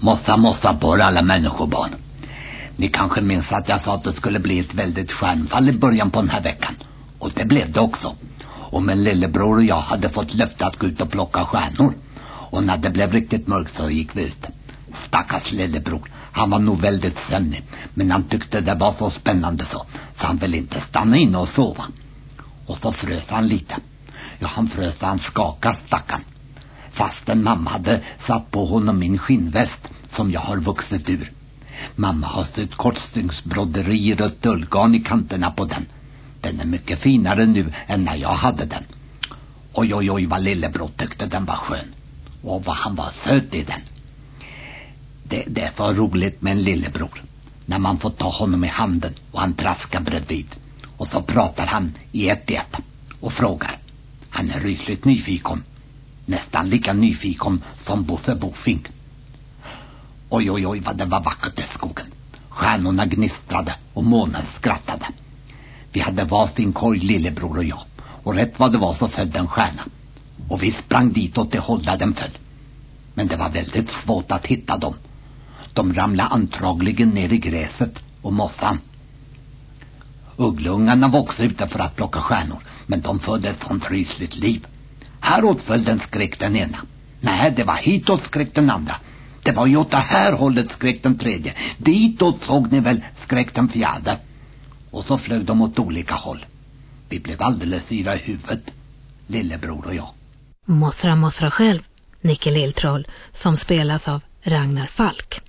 Mossa, mossa på alla människobarn. Ni kanske minns att jag sa att det skulle bli ett väldigt stjärnfall i början på den här veckan. Och det blev det också. Och min lillebror och jag hade fått löfte att gå ut och plocka stjärnor. Och när det blev riktigt mörkt så gick vi ut. Stackars lillebror. Han var nog väldigt sömnig. Men han tyckte det var så spännande så. Så han ville inte stanna inne och sova. Och så frös han lite. Ja, han frös han skakade stackarn. Fastän mamma hade satt på honom min skinnväst som jag har vuxit ur. Mamma har sytt kortstygnsbroderi och tullgarn i kanterna på den. Den är mycket finare nu än när jag hade den. Oj, oj, oj, vad lillebror tyckte den var skön. Och vad han var söt i den. Det, det är så roligt med en lillebror. När man får ta honom i handen och han traskar bredvid. Och så pratar han i ett i ett och frågar. Han är rysligt nyfiken. Nästan lika nyfiken som Bosse Bofink. Oj, oj, oj, vad det var vackert i skogen. Stjärnorna gnistrade och månen skrattade. Vi hade varsin korg, lillebror och jag. Och rätt vad det var så föll en stjärna. Och vi sprang dit åt det håll där den föll. Men det var väldigt svårt att hitta dem. De ramlade antagligen ner i gräset och mossan. Ugglungarna var också ute för att plocka stjärnor. Men de födde ett sånt rysligt liv. Häråt föll den skräck, den ena. Nej, det var hitåt skräck den andra. Det var ju åt det här hållet skräck den tredje. Ditåt såg ni väl skräck den fjärde. Och så flög de åt olika håll. Vi blev alldeles yra i huvudet, lillebror och jag. Mothra Mothra själv, Nicke Lilltroll, som spelas av Ragnar Falk.